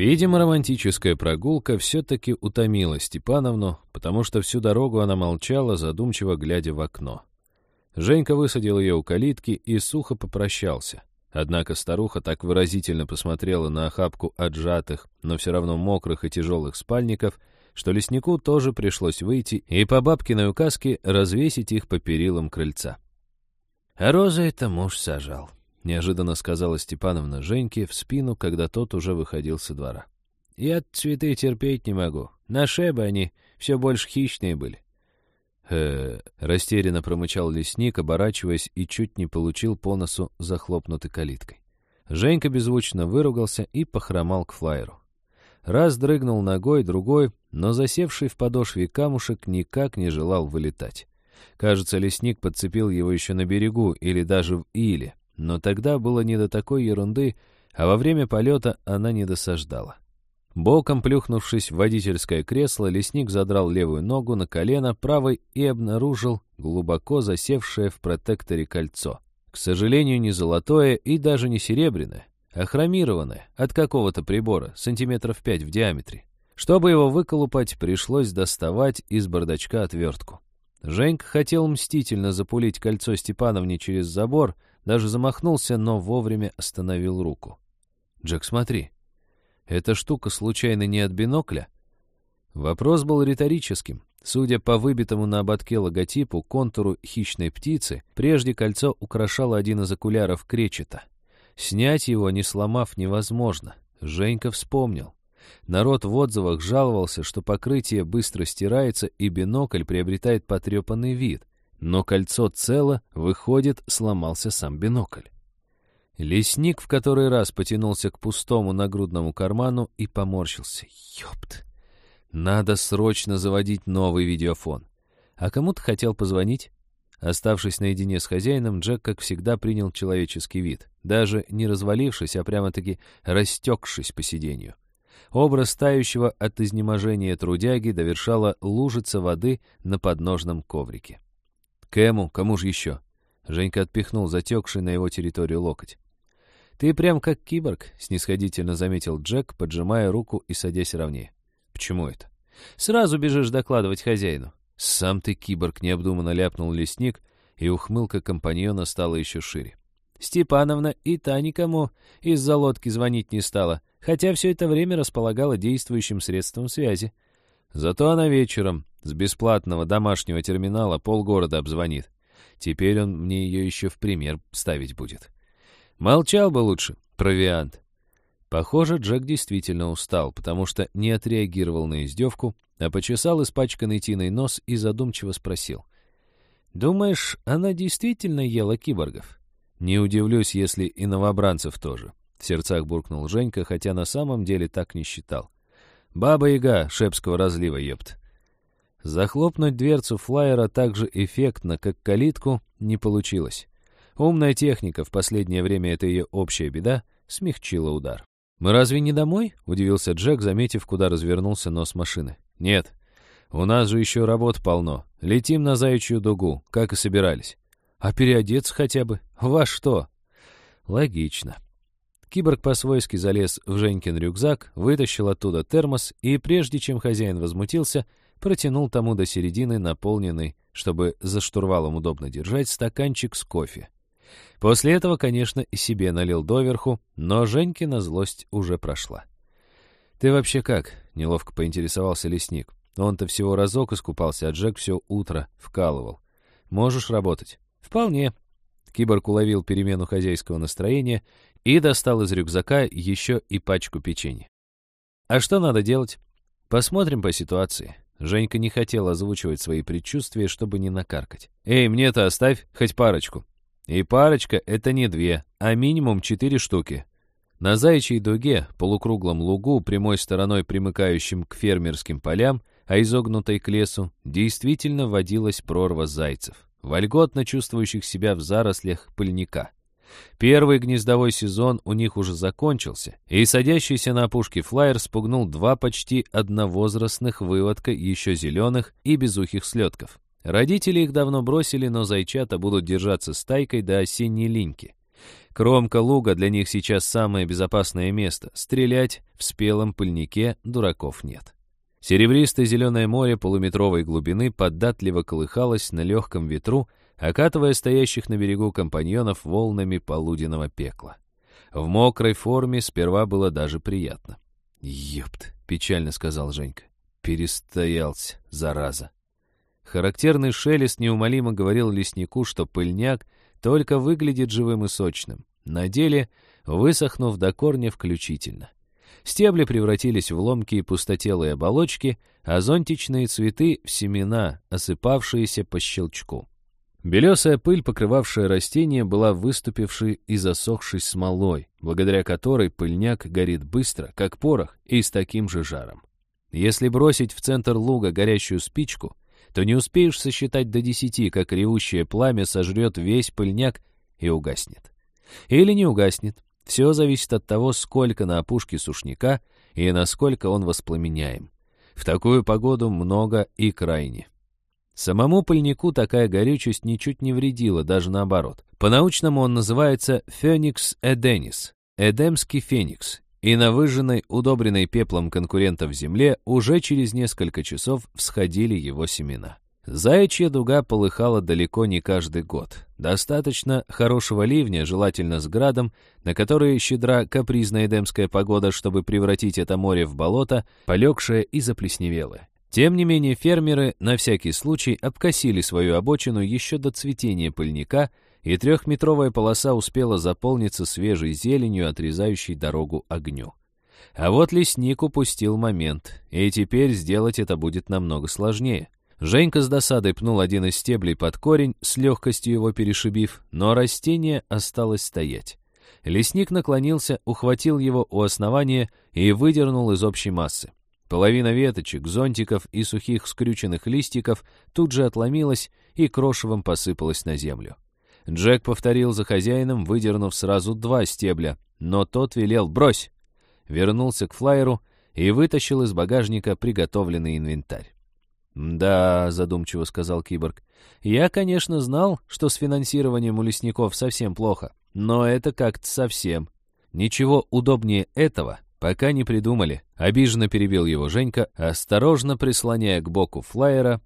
Видимо, романтическая прогулка все-таки утомила Степановну, потому что всю дорогу она молчала, задумчиво глядя в окно. Женька высадил ее у калитки и сухо попрощался. Однако старуха так выразительно посмотрела на охапку отжатых, но все равно мокрых и тяжелых спальников, что леснику тоже пришлось выйти и по бабкиной указке развесить их по перилам крыльца. «А розы это муж сажал», — неожиданно сказала Степановна Женьке в спину, когда тот уже выходил со двора. «Я цветы терпеть не могу. На шебы они все больше хищные были э растерянно промычал лесник, оборачиваясь и чуть не получил по носу захлопнутой калиткой. Женька беззвучно выругался и похромал к флайеру. Раз дрыгнул ногой, другой, но засевший в подошве камушек никак не желал вылетать. Кажется, лесник подцепил его еще на берегу или даже в иле, но тогда было не до такой ерунды, а во время полета она не досаждала. Боком плюхнувшись в водительское кресло, лесник задрал левую ногу на колено правой и обнаружил глубоко засевшее в протекторе кольцо. К сожалению, не золотое и даже не серебряное, а хромированное от какого-то прибора, сантиметров пять в диаметре. Чтобы его выколупать, пришлось доставать из бардачка отвертку. Женька хотел мстительно запулить кольцо Степановне через забор, даже замахнулся, но вовремя остановил руку. «Джек, смотри!» Эта штука случайно не от бинокля? Вопрос был риторическим. Судя по выбитому на ободке логотипу контуру хищной птицы, прежде кольцо украшало один из окуляров кречета. Снять его, не сломав, невозможно. Женька вспомнил. Народ в отзывах жаловался, что покрытие быстро стирается и бинокль приобретает потрепанный вид. Но кольцо цело, выходит, сломался сам бинокль. Лесник в который раз потянулся к пустому нагрудному карману и поморщился. Ёпт! Надо срочно заводить новый видеофон. А кому то хотел позвонить? Оставшись наедине с хозяином, Джек, как всегда, принял человеческий вид, даже не развалившись, а прямо-таки растекшись по сиденью. Образ тающего от изнеможения трудяги довершала лужица воды на подножном коврике. «Кэму, кому же еще?» Женька отпихнул затекший на его территорию локоть. «Ты прям как киборг», — снисходительно заметил Джек, поджимая руку и садясь ровнее. «Почему это?» «Сразу бежишь докладывать хозяину». «Сам ты киборг», — необдуманно ляпнул лесник, и ухмылка компаньона стала еще шире. Степановна и та никому из-за лодки звонить не стала, хотя все это время располагала действующим средством связи. Зато она вечером с бесплатного домашнего терминала полгорода обзвонит. Теперь он мне ее еще в пример ставить будет. Молчал бы лучше, провиант. Похоже, Джек действительно устал, потому что не отреагировал на издевку, а почесал испачканный тиной нос и задумчиво спросил. «Думаешь, она действительно ела киборгов?» «Не удивлюсь, если и новобранцев тоже», — в сердцах буркнул Женька, хотя на самом деле так не считал. «Баба-яга шепского разлива, епт». Захлопнуть дверцу флайера так же эффектно, как калитку, не получилось. Умная техника, в последнее время это ее общая беда, смягчила удар. «Мы разве не домой?» — удивился Джек, заметив, куда развернулся нос машины. «Нет. У нас же еще работ полно. Летим на заячью дугу, как и собирались. А переодеться хотя бы? Во что?» «Логично». Киборг по-свойски залез в Женькин рюкзак, вытащил оттуда термос и, прежде чем хозяин возмутился, протянул тому до середины наполненный, чтобы за штурвалом удобно держать, стаканчик с кофе. После этого, конечно, и себе налил доверху, но Женькина злость уже прошла. «Ты вообще как?» — неловко поинтересовался лесник. Он-то всего разок искупался, а Джек все утро вкалывал. «Можешь работать?» «Вполне». Киборг уловил перемену хозяйского настроения и достал из рюкзака еще и пачку печенья. «А что надо делать?» «Посмотрим по ситуации». Женька не хотел озвучивать свои предчувствия, чтобы не накаркать. «Эй, мне-то оставь хоть парочку». И парочка — это не две, а минимум четыре штуки. На заячьей дуге, полукруглом лугу, прямой стороной примыкающим к фермерским полям, а изогнутой к лесу, действительно водилась прорва зайцев, вольготно чувствующих себя в зарослях пыльника. Первый гнездовой сезон у них уже закончился, и садящийся на опушке флайер спугнул два почти одновозрастных выводка еще зеленых и безухих слетков. Родители их давно бросили, но зайчата будут держаться стайкой до осенней линьки. Кромка луга для них сейчас самое безопасное место. Стрелять в спелом пыльнике дураков нет. Серебристое зеленое море полуметровой глубины податливо колыхалось на легком ветру, окатывая стоящих на берегу компаньонов волнами полуденного пекла. В мокрой форме сперва было даже приятно. «Ёпт», — печально сказал Женька. «Перестоялся, зараза». Характерный шелест неумолимо говорил леснику, что пыльняк только выглядит живым и сочным. На деле, высохнув до корня включительно. Стебли превратились в ломкие пустотелые оболочки, а зонтичные цветы — в семена, осыпавшиеся по щелчку. Белесая пыль, покрывавшая растения, была выступившей и засохшей смолой, благодаря которой пыльняк горит быстро, как порох, и с таким же жаром. Если бросить в центр луга горящую спичку, то не успеешь сосчитать до десяти, как ревущее пламя сожрет весь пыльняк и угаснет. Или не угаснет. Все зависит от того, сколько на опушке сушняка и насколько он воспламеняем. В такую погоду много и крайне. Самому пыльнику такая горючесть ничуть не вредила, даже наоборот. По-научному он называется феникс эденис, эдемский феникс, и на выжженной, удобренной пеплом конкурентов земле уже через несколько часов всходили его семена. Заячья дуга полыхала далеко не каждый год. Достаточно хорошего ливня, желательно с градом, на который щедра капризная эдемская погода, чтобы превратить это море в болото, полегшее и заплесневелое. Тем не менее, фермеры на всякий случай обкосили свою обочину еще до цветения пыльника, и трехметровая полоса успела заполниться свежей зеленью, отрезающей дорогу огню. А вот лесник упустил момент, и теперь сделать это будет намного сложнее. Женька с досадой пнул один из стеблей под корень, с легкостью его перешибив, но растение осталось стоять. Лесник наклонился, ухватил его у основания и выдернул из общей массы. Половина веточек, зонтиков и сухих скрюченных листиков тут же отломилась и крошевом посыпалась на землю. Джек повторил за хозяином, выдернув сразу два стебля, но тот велел «брось!» Вернулся к флайеру и вытащил из багажника приготовленный инвентарь. «Да», — задумчиво сказал киборг, — «я, конечно, знал, что с финансированием у лесников совсем плохо, но это как-то совсем. Ничего удобнее этого пока не придумали». Обиженно перебил его Женька, осторожно прислоняя к боку флайера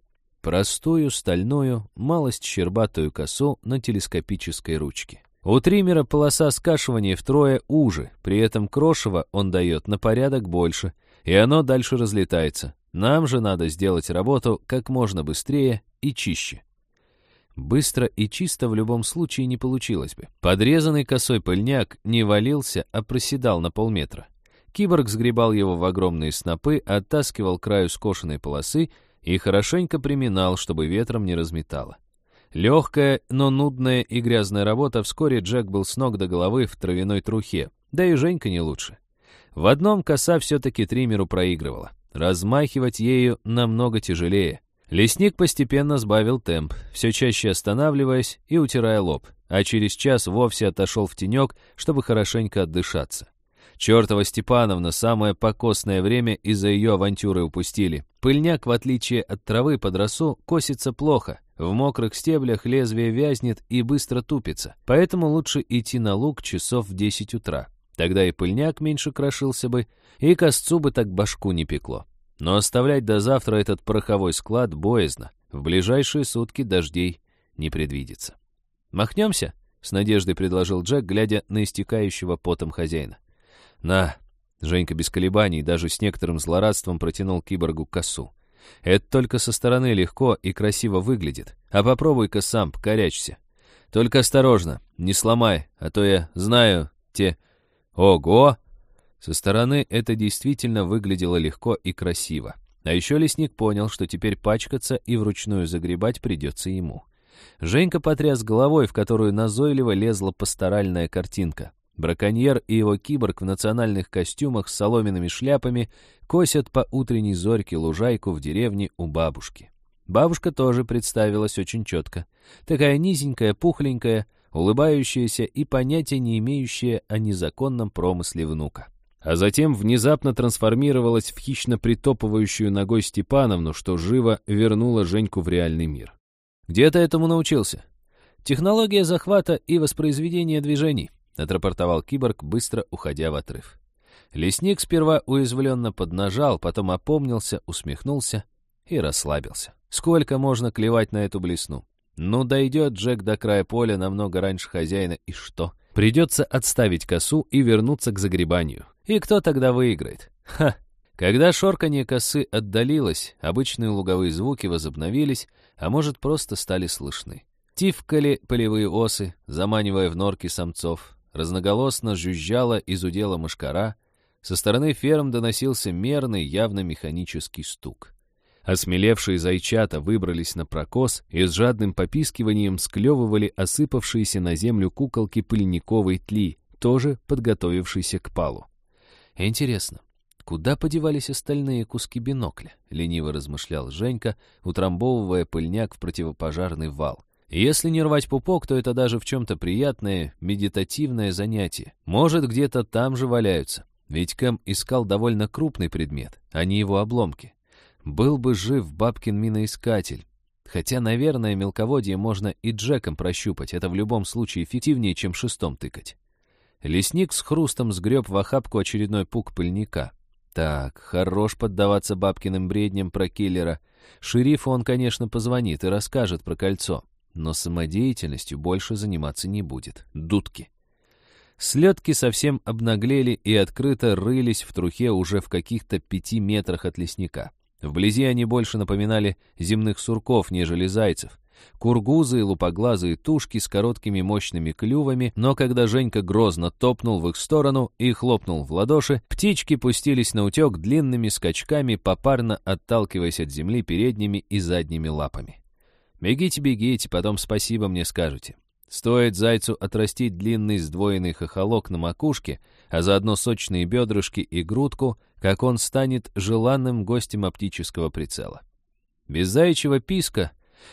простую, стальную, малость щербатую косу на телескопической ручке. У триммера полоса скашивания втрое уже, при этом крошево он дает на порядок больше, и оно дальше разлетается. Нам же надо сделать работу как можно быстрее и чище. Быстро и чисто в любом случае не получилось бы. Подрезанный косой пыльняк не валился, а проседал на полметра. Киборг сгребал его в огромные снопы, оттаскивал краю скошенной полосы и хорошенько приминал, чтобы ветром не разметало. Легкая, но нудная и грязная работа, вскоре Джек был с ног до головы в травяной трухе, да и Женька не лучше. В одном коса все-таки триммеру проигрывала. Размахивать ею намного тяжелее. Лесник постепенно сбавил темп, все чаще останавливаясь и утирая лоб, а через час вовсе отошел в тенек, чтобы хорошенько отдышаться. Чертова Степановна самое покосное время из-за ее авантюры упустили. Пыльняк, в отличие от травы под росу, косится плохо. В мокрых стеблях лезвие вязнет и быстро тупится. Поэтому лучше идти на луг часов в 10 утра. Тогда и пыльняк меньше крошился бы, и косцу бы так башку не пекло. Но оставлять до завтра этот пороховой склад боязно. В ближайшие сутки дождей не предвидится. «Махнемся?» — с надеждой предложил Джек, глядя на истекающего потом хозяина. «На!» — Женька без колебаний, даже с некоторым злорадством протянул киборгу косу. «Это только со стороны легко и красиво выглядит. А попробуй-ка сам, покорячься. Только осторожно, не сломай, а то я знаю те... Ого!» Со стороны это действительно выглядело легко и красиво. А еще лесник понял, что теперь пачкаться и вручную загребать придется ему. Женька потряс головой, в которую назойливо лезла пасторальная картинка. Браконьер и его киборг в национальных костюмах с соломенными шляпами косят по утренней зорьке лужайку в деревне у бабушки. Бабушка тоже представилась очень четко. Такая низенькая, пухленькая, улыбающаяся и понятия не имеющая о незаконном промысле внука. А затем внезапно трансформировалась в хищно притопывающую ногой Степановну, что живо вернула Женьку в реальный мир. «Где ты этому научился?» «Технология захвата и воспроизведения движений», — отрапортовал киборг, быстро уходя в отрыв. Лесник сперва уязвленно поднажал, потом опомнился, усмехнулся и расслабился. Сколько можно клевать на эту блесну? Ну, дойдет Джек до края поля намного раньше хозяина, и что? Придется отставить косу и вернуться к загребанию. И кто тогда выиграет? Ха! Когда шорканье косы отдалилось, обычные луговые звуки возобновились, а может, просто стали слышны. Тивкали полевые осы, заманивая в норки самцов. Разноголосно жужжала из удела мышкара. Со стороны ферм доносился мерный, явно механический стук. Осмелевшие зайчата выбрались на прокос и с жадным попискиванием склевывали осыпавшиеся на землю куколки пыльниковой тли, тоже подготовившиеся к палу. Интересно, куда подевались остальные куски бинокля? Лениво размышлял Женька, утрамбовывая пыльняк в противопожарный вал. Если не рвать пупок, то это даже в чем-то приятное, медитативное занятие. Может, где-то там же валяются. Ведь Кэм искал довольно крупный предмет, а не его обломки. Был бы жив бабкин миноискатель. Хотя, наверное, мелководье можно и Джеком прощупать. Это в любом случае эффективнее, чем шестом тыкать. Лесник с хрустом сгреб в охапку очередной пук пыльника. Так, хорош поддаваться бабкиным бредням про киллера. Шерифу он, конечно, позвонит и расскажет про кольцо но самодеятельностью больше заниматься не будет. Дудки. Слетки совсем обнаглели и открыто рылись в трухе уже в каких-то пяти метрах от лесника. Вблизи они больше напоминали земных сурков, нежели зайцев. Кургузы и лупоглазые тушки с короткими мощными клювами, но когда Женька грозно топнул в их сторону и хлопнул в ладоши, птички пустились на утек длинными скачками, попарно отталкиваясь от земли передними и задними лапами. Бегите, бегите, потом спасибо мне скажете. Стоит зайцу отрастить длинный сдвоенный хохолок на макушке, а заодно сочные бедрышки и грудку, как он станет желанным гостем оптического прицела. Без заячьего писка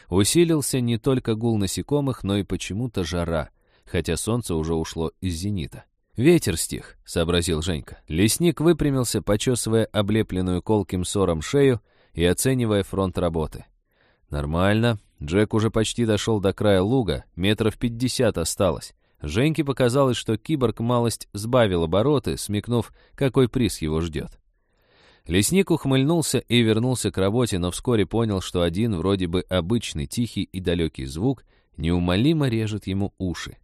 усилился не только гул насекомых, но и почему-то жара, хотя солнце уже ушло из зенита. «Ветер стих», — сообразил Женька. Лесник выпрямился, почесывая облепленную колким сором шею и оценивая фронт работы. «Нормально. Джек уже почти дошел до края луга, метров пятьдесят осталось. Женьке показалось, что киборг малость сбавил обороты, смекнув, какой приз его ждет. Лесник ухмыльнулся и вернулся к работе, но вскоре понял, что один вроде бы обычный тихий и далекий звук неумолимо режет ему уши.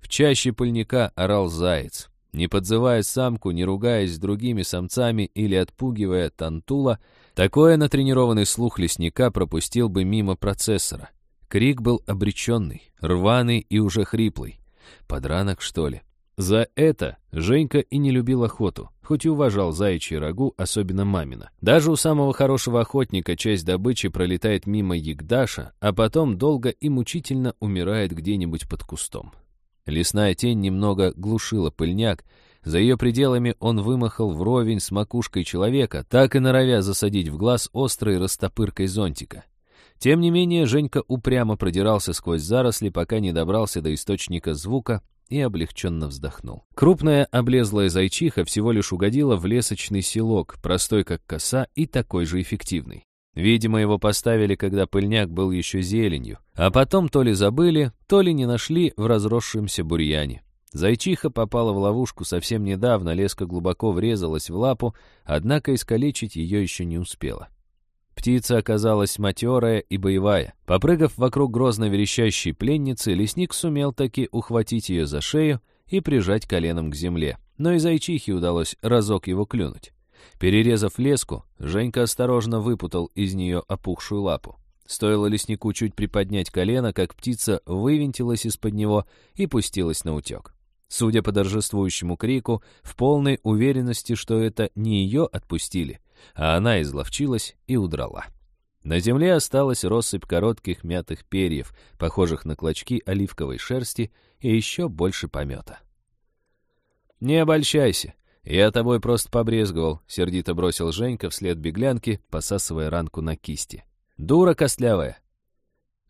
В чаще пыльника орал заяц. Не подзывая самку, не ругаясь с другими самцами или отпугивая тантула, Такое натренированный слух лесника пропустил бы мимо процессора. Крик был обреченный, рваный и уже хриплый. Подранок, что ли? За это Женька и не любил охоту, хоть и уважал заячий рагу, особенно мамина. Даже у самого хорошего охотника часть добычи пролетает мимо ягдаша, а потом долго и мучительно умирает где-нибудь под кустом. Лесная тень немного глушила пыльняк, за ее пределами он вымахал вровень с макушкой человека, так и норовя засадить в глаз острой растопыркой зонтика. Тем не менее, Женька упрямо продирался сквозь заросли, пока не добрался до источника звука и облегченно вздохнул. Крупная облезлая зайчиха всего лишь угодила в лесочный селок, простой как коса и такой же эффективный. Видимо, его поставили, когда пыльняк был еще зеленью, а потом то ли забыли, то ли не нашли в разросшемся бурьяне. Зайчиха попала в ловушку совсем недавно, леска глубоко врезалась в лапу, однако искалечить ее еще не успела. Птица оказалась матерая и боевая. Попрыгав вокруг грозно верещащей пленницы, лесник сумел таки ухватить ее за шею и прижать коленом к земле. Но и зайчихе удалось разок его клюнуть. Перерезав леску, Женька осторожно выпутал из нее опухшую лапу. Стоило леснику чуть приподнять колено, как птица вывинтилась из-под него и пустилась на утек. Судя по торжествующему крику, в полной уверенности, что это не ее отпустили, а она изловчилась и удрала. На земле осталась россыпь коротких мятых перьев, похожих на клочки оливковой шерсти и еще больше помета. «Не обольщайся, я тобой просто побрезговал», — сердито бросил Женька вслед беглянки, посасывая ранку на кисти. «Дура костлявая!»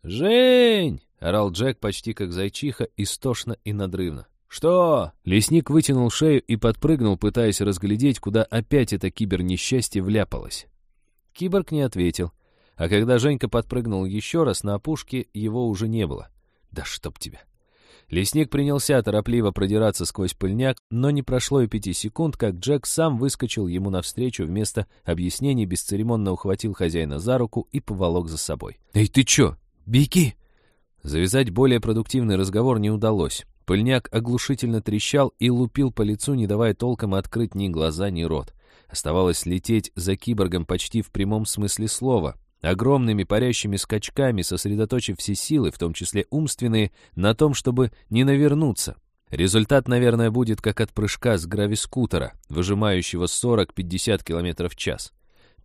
«Жень!» — орал Джек почти как зайчиха, истошно и надрывно. «Что?» Лесник вытянул шею и подпрыгнул, пытаясь разглядеть, куда опять это кибернесчастье вляпалось. Киборг не ответил, а когда Женька подпрыгнул еще раз, на опушке его уже не было. «Да чтоб тебя!» Лесник принялся торопливо продираться сквозь пыльняк, но не прошло и пяти секунд, как Джек сам выскочил ему навстречу вместо объяснений, бесцеремонно ухватил хозяина за руку и поволок за собой. «Эй, ты чё? Беги!» Завязать более продуктивный разговор не удалось. Пыльняк оглушительно трещал и лупил по лицу, не давая толком открыть ни глаза, ни рот. Оставалось лететь за киборгом почти в прямом смысле слова, огромными парящими скачками, сосредоточив все силы, в том числе умственные, на том, чтобы не навернуться. Результат, наверное, будет как от прыжка с гравискутера, выжимающего 40-50 км в час.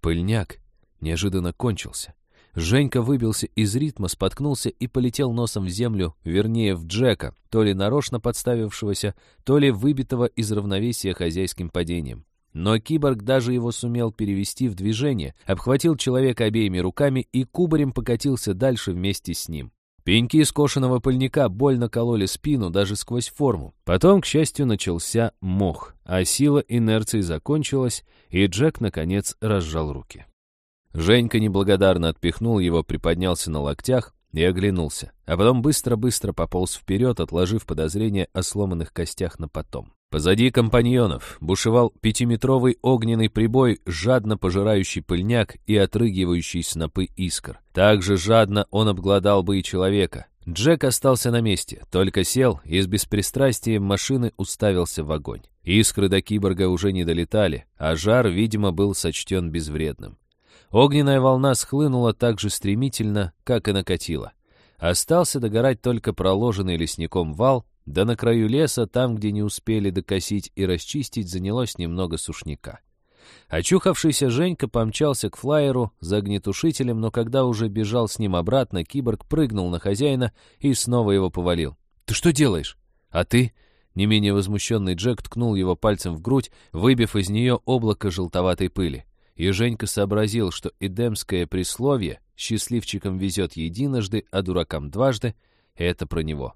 Пыльняк неожиданно кончился. Женька выбился из ритма, споткнулся и полетел носом в землю, вернее, в Джека, то ли нарочно подставившегося, то ли выбитого из равновесия хозяйским падением. Но киборг даже его сумел перевести в движение, обхватил человека обеими руками и кубарем покатился дальше вместе с ним. Пеньки скошенного пыльника больно кололи спину даже сквозь форму. Потом, к счастью, начался мох, а сила инерции закончилась, и Джек, наконец, разжал руки. Женька неблагодарно отпихнул его, приподнялся на локтях и оглянулся, а потом быстро-быстро пополз вперед, отложив подозрение о сломанных костях на потом. Позади компаньонов бушевал пятиметровый огненный прибой, жадно пожирающий пыльняк и отрыгивающий снопы искр. Так же жадно он обглодал бы и человека. Джек остался на месте, только сел и с беспристрастием машины уставился в огонь. Искры до киборга уже не долетали, а жар, видимо, был сочтен безвредным. Огненная волна схлынула так же стремительно, как и накатила. Остался догорать только проложенный лесником вал, да на краю леса, там, где не успели докосить и расчистить, занялось немного сушняка. Очухавшийся Женька помчался к флайеру за огнетушителем, но когда уже бежал с ним обратно, киборг прыгнул на хозяина и снова его повалил. «Ты что делаешь?» «А ты?» Не менее возмущенный Джек ткнул его пальцем в грудь, выбив из нее облако желтоватой пыли. И Женька сообразил, что эдемское присловие «счастливчикам везет единожды, а дуракам дважды» — это про него.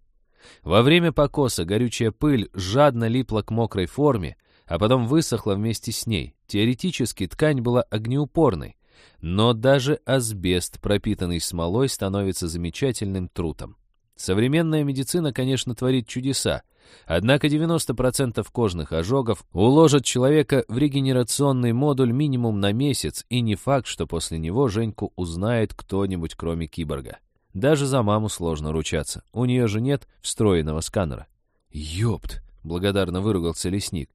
Во время покоса горючая пыль жадно липла к мокрой форме, а потом высохла вместе с ней. Теоретически ткань была огнеупорной, но даже асбест, пропитанный смолой, становится замечательным трутом. Современная медицина, конечно, творит чудеса, однако 90% кожных ожогов уложат человека в регенерационный модуль минимум на месяц, и не факт, что после него Женьку узнает кто-нибудь, кроме киборга. Даже за маму сложно ручаться. У нее же нет встроенного сканера. «Ёпт!» — благодарно выругался лесник.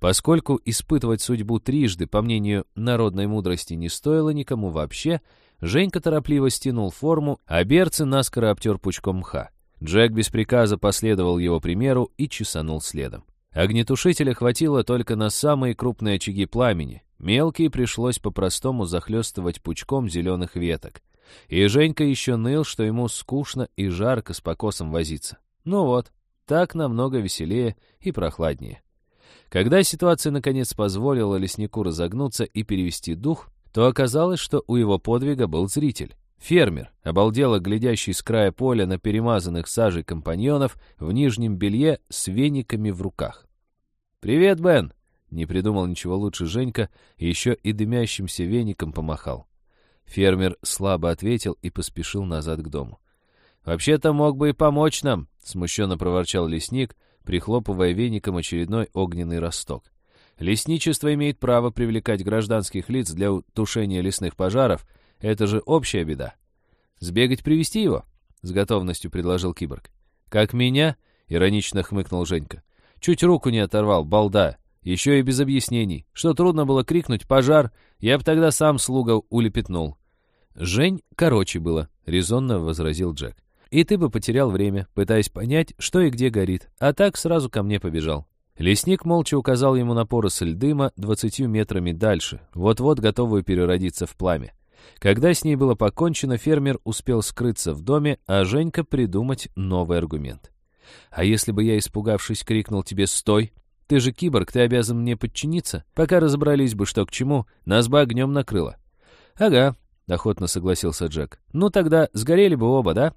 Поскольку испытывать судьбу трижды, по мнению народной мудрости, не стоило никому вообще, Женька торопливо стянул форму, а берцы наскоро обтер пучком мха. Джек без приказа последовал его примеру и чесанул следом. Огнетушителя хватило только на самые крупные очаги пламени. Мелкие пришлось по-простому захлестывать пучком зеленых веток. И Женька еще ныл, что ему скучно и жарко с покосом возиться. Ну вот, так намного веселее и прохладнее. Когда ситуация наконец позволила леснику разогнуться и перевести дух, то оказалось, что у его подвига был зритель. Фермер, обалдело глядящий с края поля на перемазанных сажей компаньонов в нижнем белье с вениками в руках. «Привет, Бен!» — не придумал ничего лучше Женька, еще и дымящимся веником помахал. Фермер слабо ответил и поспешил назад к дому. «Вообще-то мог бы и помочь нам», — смущенно проворчал лесник, прихлопывая веником очередной огненный росток. «Лесничество имеет право привлекать гражданских лиц для тушения лесных пожаров. Это же общая беда. Сбегать привести его?» — с готовностью предложил киборг. «Как меня?» — иронично хмыкнул Женька. «Чуть руку не оторвал, балда. Еще и без объяснений. Что трудно было крикнуть «пожар», я бы тогда сам слуга улепетнул. «Жень короче было», — резонно возразил Джек. «И ты бы потерял время, пытаясь понять, что и где горит, а так сразу ко мне побежал». Лесник молча указал ему на поросль дыма двадцатью метрами дальше, вот-вот готовую переродиться в пламя. Когда с ней было покончено, фермер успел скрыться в доме, а Женька придумать новый аргумент. «А если бы я, испугавшись, крикнул тебе «Стой!», ты же киборг, ты обязан мне подчиниться. Пока разобрались бы, что к чему, нас бы огнем накрыло». «Ага», — охотно согласился Джек. «Ну тогда сгорели бы оба, да?»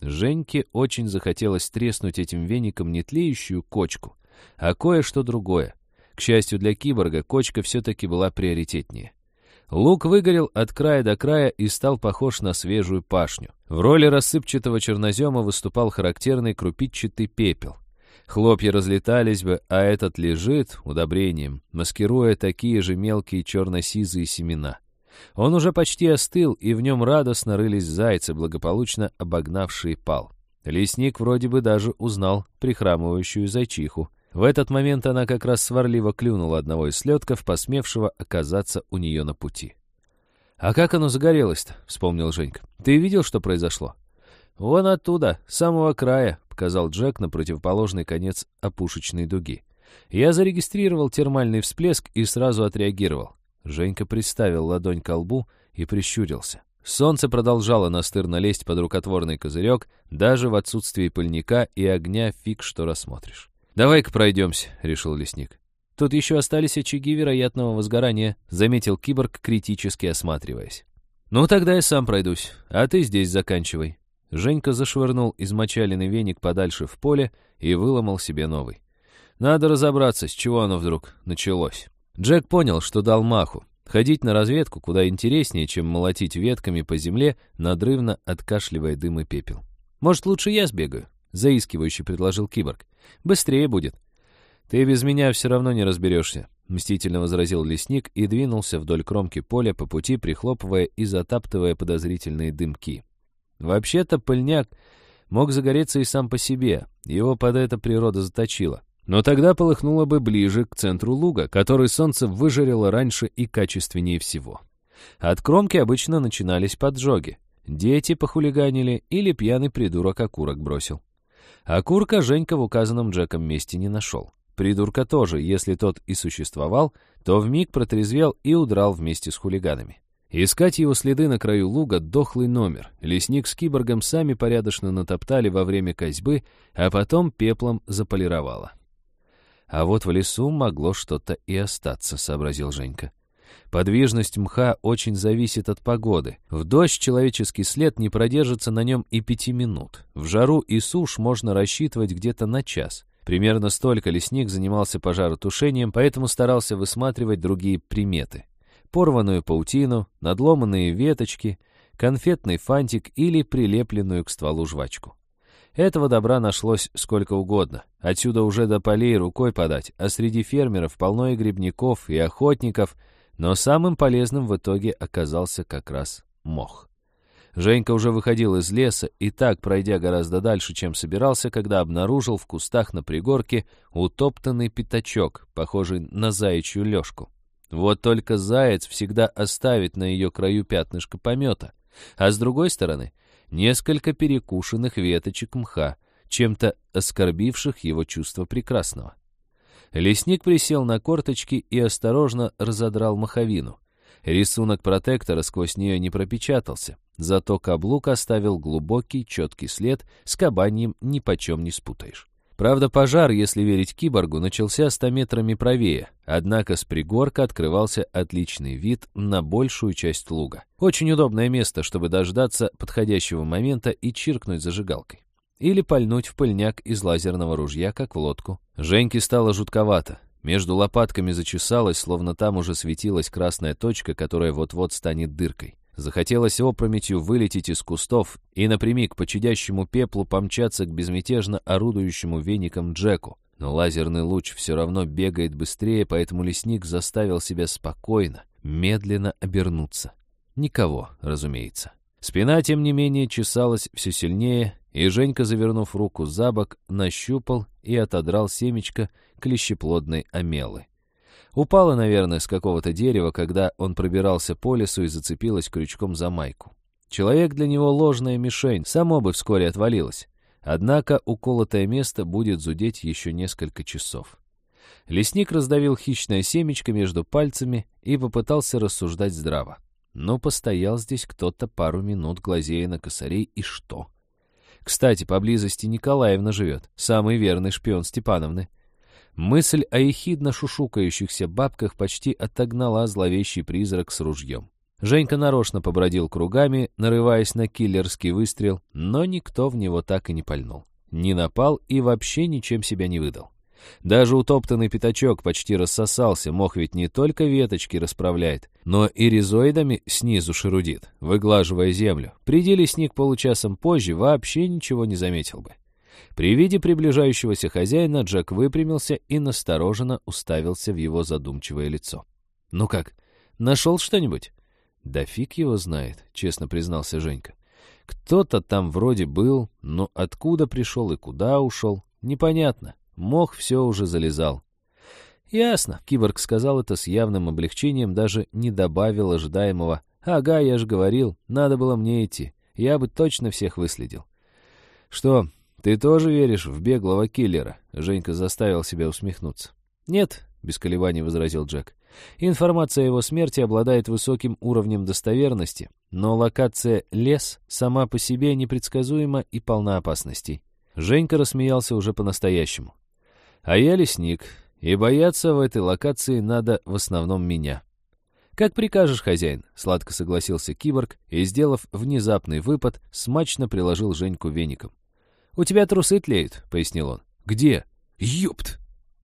Женьке очень захотелось треснуть этим веником не тлеющую кочку, а кое-что другое. К счастью для киборга, кочка все-таки была приоритетнее. Лук выгорел от края до края и стал похож на свежую пашню. В роли рассыпчатого чернозема выступал характерный крупичатый пепел. Хлопья разлетались бы, а этот лежит удобрением, маскируя такие же мелкие черно-сизые семена. Он уже почти остыл, и в нем радостно рылись зайцы, благополучно обогнавшие пал. Лесник вроде бы даже узнал прихрамывающую зайчиху. В этот момент она как раз сварливо клюнула одного из слетков, посмевшего оказаться у нее на пути. «А как оно загорелось-то?» — вспомнил Женька. «Ты видел, что произошло?» «Вон оттуда, с самого края», — показал Джек на противоположный конец опушечной дуги. «Я зарегистрировал термальный всплеск и сразу отреагировал». Женька приставил ладонь к лбу и прищурился. Солнце продолжало настырно лезть под рукотворный козырек, даже в отсутствии пыльника и огня фиг что рассмотришь. «Давай-ка пройдемся», — решил лесник. «Тут еще остались очаги вероятного возгорания», — заметил киборг, критически осматриваясь. «Ну, тогда я сам пройдусь, а ты здесь заканчивай». Женька зашвырнул измочаленный веник подальше в поле и выломал себе новый. «Надо разобраться, с чего оно вдруг началось». Джек понял, что дал маху. Ходить на разведку куда интереснее, чем молотить ветками по земле, надрывно откашливая дым и пепел. «Может, лучше я сбегаю?» — заискивающе предложил киборг. «Быстрее будет». «Ты без меня все равно не разберешься», — мстительно возразил лесник и двинулся вдоль кромки поля по пути, прихлопывая и затаптывая подозрительные дымки. Вообще-то пыльняк мог загореться и сам по себе, его под это природа заточила. Но тогда полыхнуло бы ближе к центру луга, который солнце выжарило раньше и качественнее всего. От кромки обычно начинались поджоги. Дети похулиганили или пьяный придурок окурок бросил. Окурка Женька в указанном Джеком месте не нашел. Придурка тоже, если тот и существовал, то вмиг протрезвел и удрал вместе с хулиганами. Искать его следы на краю луга — дохлый номер. Лесник с киборгом сами порядочно натоптали во время козьбы, а потом пеплом заполировало. А вот в лесу могло что-то и остаться, сообразил Женька. Подвижность мха очень зависит от погоды. В дождь человеческий след не продержится на нем и пяти минут. В жару и сушь можно рассчитывать где-то на час. Примерно столько лесник занимался пожаротушением, поэтому старался высматривать другие приметы. Порванную паутину, надломанные веточки, конфетный фантик или прилепленную к стволу жвачку. Этого добра нашлось сколько угодно. Отсюда уже до полей рукой подать, а среди фермеров полно и грибников, и охотников, но самым полезным в итоге оказался как раз мох. Женька уже выходил из леса и так, пройдя гораздо дальше, чем собирался, когда обнаружил в кустах на пригорке утоптанный пятачок, похожий на заячью лёжку. Вот только заяц всегда оставит на ее краю пятнышко помета, а с другой стороны несколько перекушенных веточек мха, чем-то оскорбивших его чувство прекрасного. Лесник присел на корточки и осторожно разодрал маховину. Рисунок протектора сквозь нее не пропечатался, зато каблук оставил глубокий, четкий след, с кабаньем нипочем не спутаешь. Правда, пожар, если верить киборгу, начался ста метрами правее, однако с пригорка открывался отличный вид на большую часть луга. Очень удобное место, чтобы дождаться подходящего момента и чиркнуть зажигалкой. Или пальнуть в пыльняк из лазерного ружья, как в лодку. Женьке стало жутковато. Между лопатками зачесалось, словно там уже светилась красная точка, которая вот-вот станет дыркой. Захотелось опрометью вылететь из кустов и напрямик по чадящему пеплу помчаться к безмятежно орудующему веником Джеку. Но лазерный луч все равно бегает быстрее, поэтому лесник заставил себя спокойно, медленно обернуться. Никого, разумеется. Спина, тем не менее, чесалась все сильнее, и Женька, завернув руку за бок, нащупал и отодрал семечко клещеплодной омелы. Упала, наверное, с какого-то дерева, когда он пробирался по лесу и зацепилась крючком за майку. Человек для него ложная мишень, само бы вскоре отвалилось. Однако уколотое место будет зудеть еще несколько часов. Лесник раздавил хищное семечко между пальцами и попытался рассуждать здраво. Но постоял здесь кто-то пару минут, глазея на косарей, и что? Кстати, поблизости Николаевна живет, самый верный шпион Степановны. Мысль о ехидно шушукающихся бабках почти отогнала зловещий призрак с ружьем. Женька нарочно побродил кругами, нарываясь на киллерский выстрел, но никто в него так и не пальнул. Не напал и вообще ничем себя не выдал. Даже утоптанный пятачок почти рассосался, мох ведь не только веточки расправляет, но и ризоидами снизу шерудит, выглаживая землю. Приди лесник получасом позже, вообще ничего не заметил бы. При виде приближающегося хозяина Джек выпрямился и настороженно уставился в его задумчивое лицо. «Ну как, нашел что-нибудь?» «Да фиг его знает», — честно признался Женька. «Кто-то там вроде был, но откуда пришел и куда ушел, непонятно. Мох все уже залезал. «Ясно», — киборг сказал это с явным облегчением, даже не добавил ожидаемого. «Ага, я же говорил, надо было мне идти. Я бы точно всех выследил». «Что, ты тоже веришь в беглого киллера?» Женька заставил себя усмехнуться. «Нет», — без колебаний возразил Джек. «Информация о его смерти обладает высоким уровнем достоверности, но локация «лес» сама по себе непредсказуема и полна опасностей». Женька рассмеялся уже по-настоящему. А я лесник, и бояться в этой локации надо в основном меня. «Как прикажешь, хозяин», — сладко согласился киборг и, сделав внезапный выпад, смачно приложил Женьку веником. «У тебя трусы тлеют», — пояснил он. «Где?» «Ёпт!»